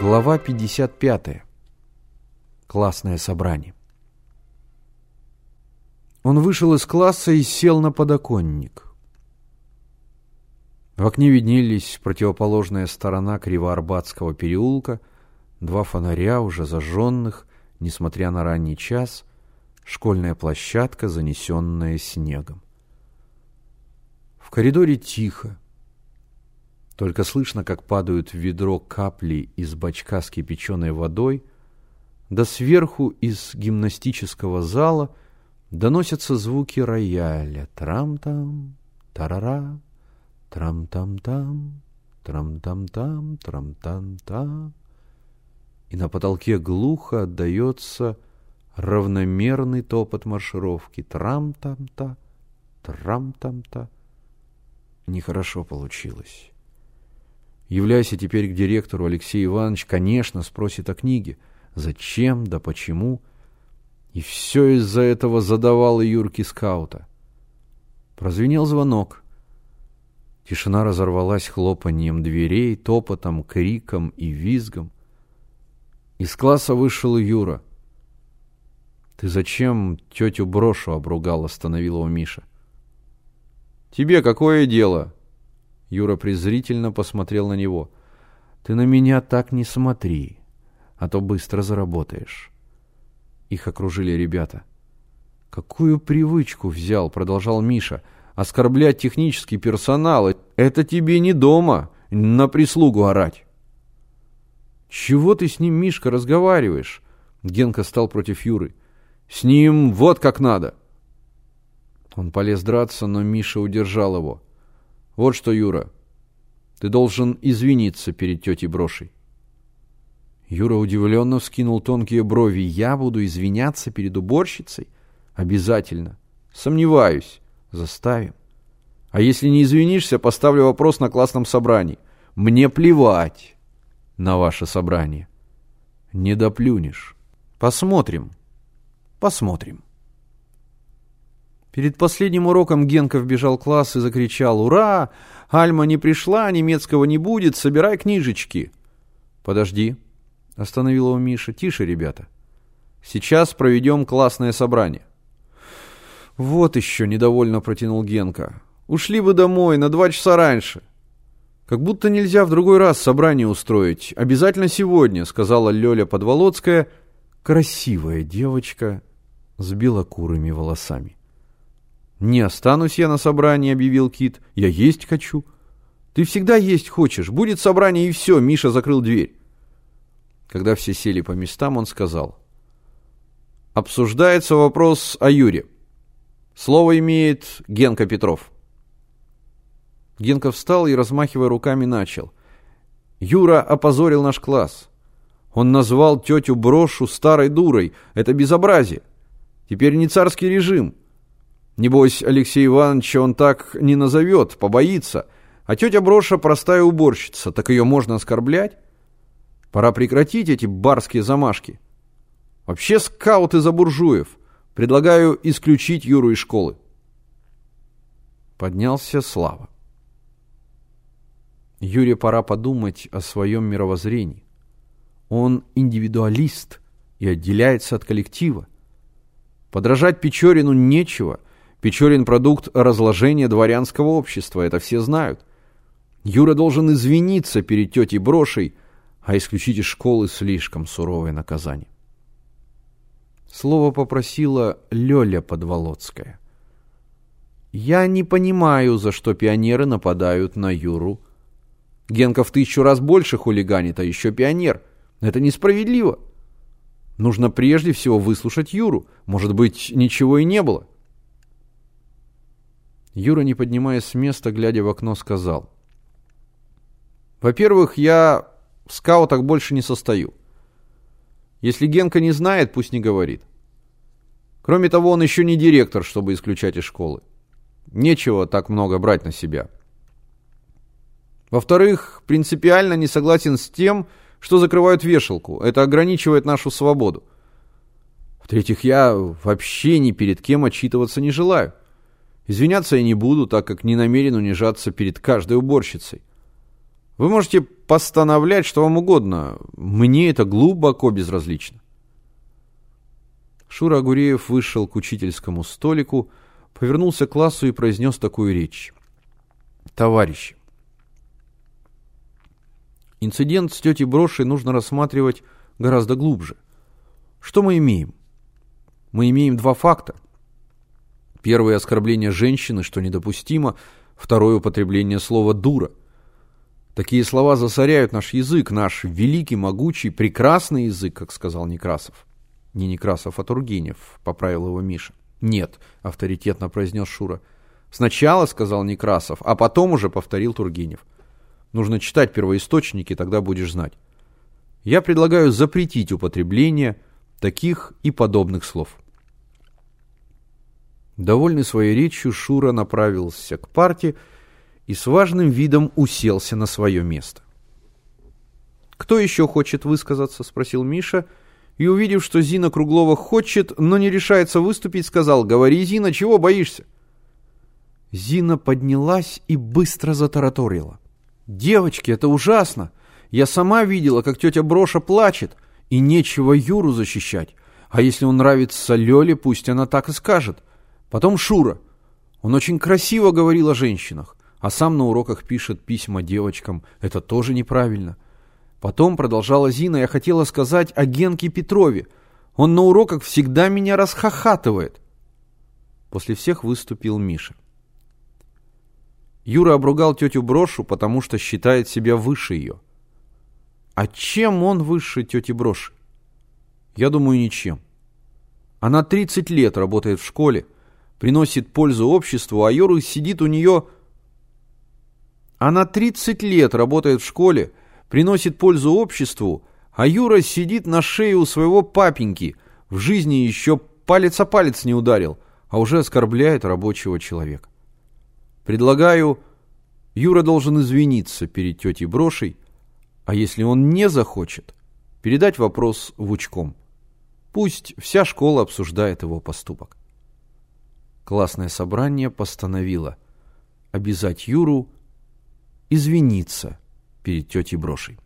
Глава 55. Классное собрание. Он вышел из класса и сел на подоконник. В окне виднелись противоположная сторона Кривоарбатского переулка, два фонаря, уже зажженных, несмотря на ранний час, школьная площадка, занесенная снегом. В коридоре тихо. Только слышно, как падают в ведро капли из бачка с кипяченой водой, да сверху из гимнастического зала доносятся звуки рояля. Трам-там, тарара, трам-там-там, трам-там-там, трам-там-там. И на потолке глухо отдается равномерный топот маршировки. Трам-там-та, трам-там-та. Нехорошо получилось. Являйся теперь к директору, Алексей Иванович, конечно, спросит о книге. Зачем, да почему? И все из-за этого задавал и Юрки скаута. Прозвенел звонок. Тишина разорвалась хлопаньем дверей, топотом, криком и визгом. Из класса вышел Юра. «Ты зачем тетю Брошу обругал?» — остановил его Миша. «Тебе какое дело?» Юра презрительно посмотрел на него. «Ты на меня так не смотри, а то быстро заработаешь». Их окружили ребята. «Какую привычку взял?» — продолжал Миша. «Оскорблять технический персонал — это тебе не дома, на прислугу орать». «Чего ты с ним, Мишка, разговариваешь?» Генка стал против Юры. «С ним вот как надо!» Он полез драться, но Миша удержал его. Вот что, Юра, ты должен извиниться перед тетей Брошей. Юра удивленно вскинул тонкие брови. Я буду извиняться перед уборщицей? Обязательно. Сомневаюсь. Заставим. А если не извинишься, поставлю вопрос на классном собрании. Мне плевать на ваше собрание. Не доплюнешь. Посмотрим. Посмотрим. Перед последним уроком Генка вбежал в класс и закричал «Ура! Альма не пришла, немецкого не будет, собирай книжечки!» «Подожди», — остановил его Миша. «Тише, ребята. Сейчас проведем классное собрание». «Вот еще», — недовольно протянул Генка. «Ушли бы домой на два часа раньше». «Как будто нельзя в другой раз собрание устроить. Обязательно сегодня», — сказала Лёля Подволоцкая, красивая девочка с белокурыми волосами. «Не останусь я на собрании», — объявил Кит. «Я есть хочу». «Ты всегда есть хочешь. Будет собрание и все», — Миша закрыл дверь. Когда все сели по местам, он сказал. «Обсуждается вопрос о Юре. Слово имеет Генка Петров». Генка встал и, размахивая руками, начал. «Юра опозорил наш класс. Он назвал тетю Брошу старой дурой. Это безобразие. Теперь не царский режим». Небось, Алексей Иванович он так не назовет, побоится. А тетя Броша простая уборщица, так ее можно оскорблять? Пора прекратить эти барские замашки. Вообще скауты за буржуев. Предлагаю исключить Юру из школы. Поднялся Слава. Юре пора подумать о своем мировоззрении. Он индивидуалист и отделяется от коллектива. Подражать Печорину нечего – Печорин – продукт разложения дворянского общества, это все знают. Юра должен извиниться перед тетей Брошей, а исключить из школы слишком суровое наказание. Слово попросила Лёля Подволоцкая. «Я не понимаю, за что пионеры нападают на Юру. Генка в тысячу раз больше хулиганит, а еще пионер. Это несправедливо. Нужно прежде всего выслушать Юру. Может быть, ничего и не было». Юра, не поднимаясь с места, глядя в окно, сказал. «Во-первых, я в скаутах больше не состою. Если Генка не знает, пусть не говорит. Кроме того, он еще не директор, чтобы исключать из школы. Нечего так много брать на себя. Во-вторых, принципиально не согласен с тем, что закрывают вешалку. Это ограничивает нашу свободу. В-третьих, я вообще ни перед кем отчитываться не желаю. Извиняться я не буду, так как не намерен унижаться перед каждой уборщицей. Вы можете постановлять что вам угодно. Мне это глубоко безразлично. Шура Агуреев вышел к учительскому столику, повернулся к классу и произнес такую речь. Товарищи, инцидент с тетей Брошей нужно рассматривать гораздо глубже. Что мы имеем? Мы имеем два факта. Первое – оскорбление женщины, что недопустимо. Второе – употребление слова «дура». Такие слова засоряют наш язык, наш великий, могучий, прекрасный язык, как сказал Некрасов. Не Некрасов, а Тургенев, поправил его Миша. Нет, авторитетно произнес Шура. Сначала сказал Некрасов, а потом уже повторил Тургенев. Нужно читать первоисточники, тогда будешь знать. Я предлагаю запретить употребление таких и подобных слов. Довольный своей речью, Шура направился к парте и с важным видом уселся на свое место. «Кто еще хочет высказаться?» – спросил Миша. И, увидев, что Зина Круглова хочет, но не решается выступить, сказал «Говори, Зина, чего боишься?» Зина поднялась и быстро затараторила. «Девочки, это ужасно! Я сама видела, как тетя Броша плачет, и нечего Юру защищать. А если он нравится Лёле, пусть она так и скажет. Потом Шура. Он очень красиво говорил о женщинах, а сам на уроках пишет письма девочкам. Это тоже неправильно. Потом, продолжала Зина, я хотела сказать о Генке Петрове. Он на уроках всегда меня расхохатывает. После всех выступил Миша. Юра обругал тетю Брошу, потому что считает себя выше ее. А чем он выше тети Броши? Я думаю, ничем. Она 30 лет работает в школе, приносит пользу обществу, а Юра сидит у нее... Она 30 лет работает в школе, приносит пользу обществу, а Юра сидит на шее у своего папеньки, в жизни еще палец о палец не ударил, а уже оскорбляет рабочего человека. Предлагаю, Юра должен извиниться перед тетей Брошей, а если он не захочет, передать вопрос Вучком. Пусть вся школа обсуждает его поступок. Классное собрание постановило обязать Юру извиниться перед тетей Брошей.